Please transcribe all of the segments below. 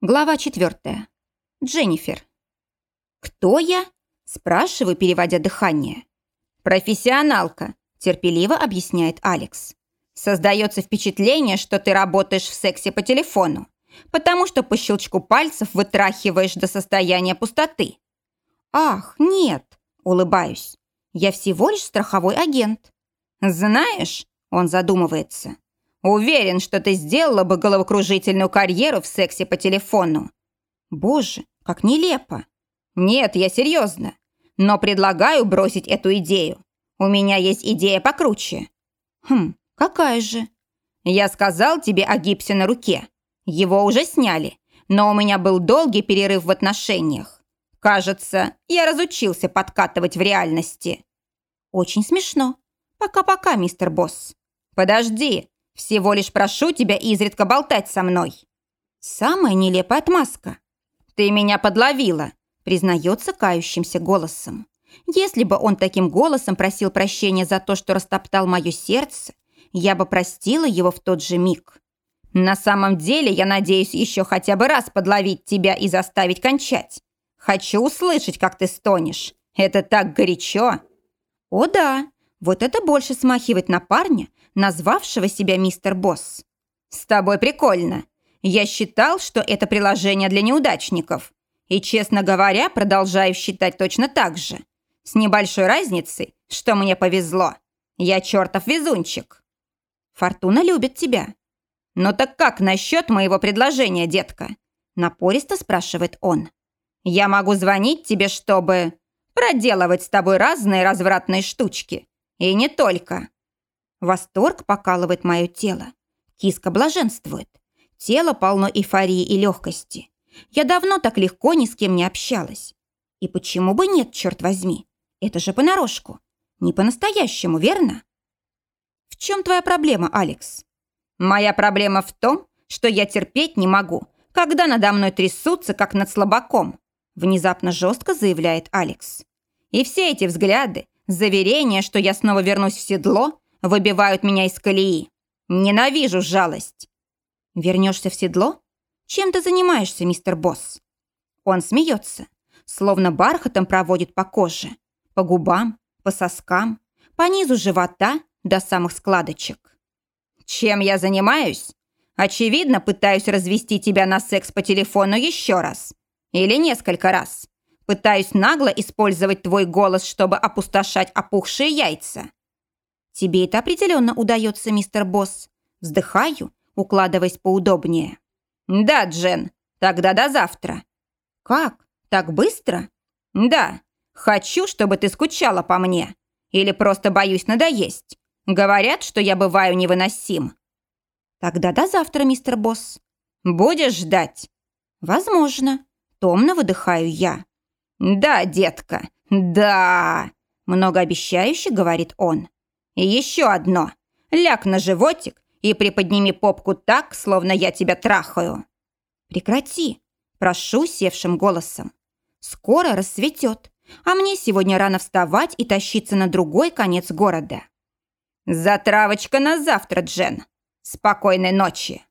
Глава четвертая. Дженнифер. «Кто я?» – спрашиваю, переводя дыхание. «Профессионалка», – терпеливо объясняет Алекс. «Создается впечатление, что ты работаешь в сексе по телефону, потому что по щелчку пальцев вытрахиваешь до состояния пустоты». «Ах, нет», – улыбаюсь. «Я всего лишь страховой агент». «Знаешь», – он задумывается, – Уверен, что ты сделала бы головокружительную карьеру в сексе по телефону. Боже, как нелепо. Нет, я серьезно. Но предлагаю бросить эту идею. У меня есть идея покруче. Хм, какая же? Я сказал тебе о гипсе на руке. Его уже сняли, но у меня был долгий перерыв в отношениях. Кажется, я разучился подкатывать в реальности. Очень смешно. Пока-пока, мистер Босс. Подожди, всего лишь прошу тебя изредка болтать со мной». Самая нелепая отмазка. «Ты меня подловила», признается кающимся голосом. Если бы он таким голосом просил прощения за то, что растоптал мое сердце, я бы простила его в тот же миг. На самом деле, я надеюсь еще хотя бы раз подловить тебя и заставить кончать. Хочу услышать, как ты стонешь. Это так горячо. О да, вот это больше смахивает на парня, назвавшего себя мистер Босс. «С тобой прикольно. Я считал, что это приложение для неудачников. И, честно говоря, продолжаю считать точно так же. С небольшой разницей, что мне повезло. Я чертов везунчик». «Фортуна любит тебя». «Ну так как насчет моего предложения, детка?» Напористо спрашивает он. «Я могу звонить тебе, чтобы проделывать с тобой разные развратные штучки. И не только». Восторг покалывает мое тело. Киска блаженствует. Тело полно эйфории и легкости. Я давно так легко ни с кем не общалась. И почему бы нет, черт возьми? Это же понарошку. Не по-настоящему, верно? В чем твоя проблема, Алекс? Моя проблема в том, что я терпеть не могу, когда надо мной трясутся, как над слабаком, внезапно жестко заявляет Алекс. И все эти взгляды, заверения, что я снова вернусь в седло, выбивают меня из колеи. Ненавижу жалость. Вернешься в седло? Чем ты занимаешься, мистер Босс? Он смеется, словно бархатом проводит по коже, по губам, по соскам, по низу живота до самых складочек. Чем я занимаюсь? Очевидно, пытаюсь развести тебя на секс по телефону еще раз. Или несколько раз. Пытаюсь нагло использовать твой голос, чтобы опустошать опухшие яйца. «Тебе это определенно удается, мистер Босс». Вздыхаю, укладываясь поудобнее. «Да, Джен, тогда до завтра». «Как? Так быстро?» «Да. Хочу, чтобы ты скучала по мне. Или просто боюсь надоесть. Говорят, что я бываю невыносим». «Тогда до завтра, мистер Босс». «Будешь ждать?» «Возможно». Томно выдыхаю я. «Да, детка, да!» Многообещающе говорит он. И еще одно. Ляг на животик и приподними попку так, словно я тебя трахаю. Прекрати. Прошу севшим голосом. Скоро рассветет, а мне сегодня рано вставать и тащиться на другой конец города. Затравочка на завтра, Джен. Спокойной ночи.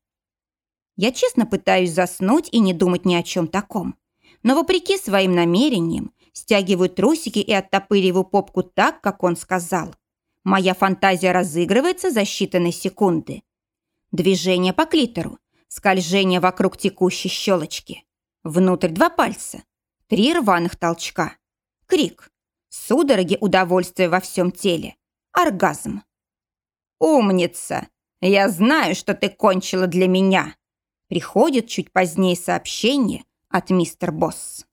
Я честно пытаюсь заснуть и не думать ни о чем таком. Но вопреки своим намерениям стягиваю трусики и оттопыриваю попку так, как он сказал. Моя фантазия разыгрывается за считанные секунды. Движение по клитору, скольжение вокруг текущей щелочки. Внутрь два пальца, три рваных толчка. Крик. Судороги удовольствия во всем теле. Оргазм. «Умница! Я знаю, что ты кончила для меня!» Приходит чуть позднее сообщение от мистер Босс.